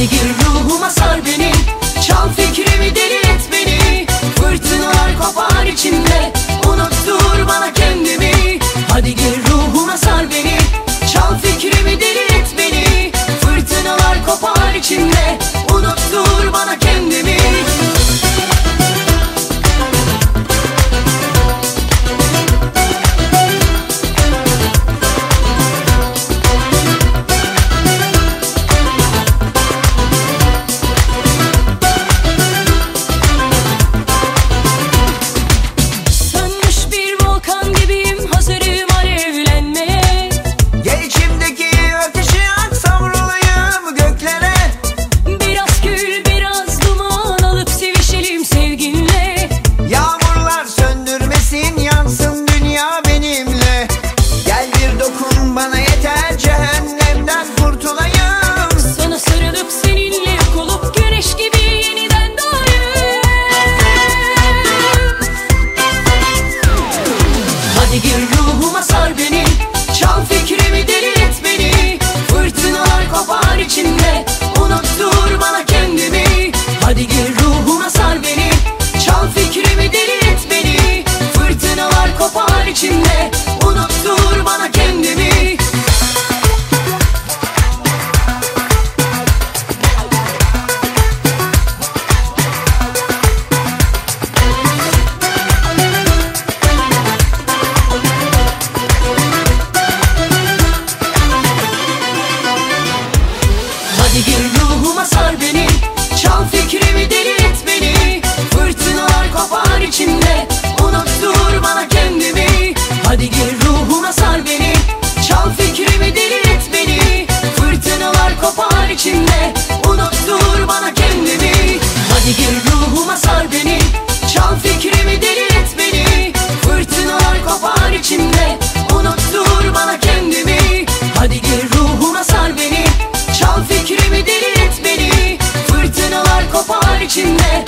Hadi gir ruhuma var içimde Unuttur bana Haydi gir ruhuma sar beni Çal fikrimi deli et beni. Fırtınalar kopar içimde Unuttur bana kendimi. Hadi gir ruhuma sar beni Çal fikrimi deli et beni. Fırtınalar kopar içimde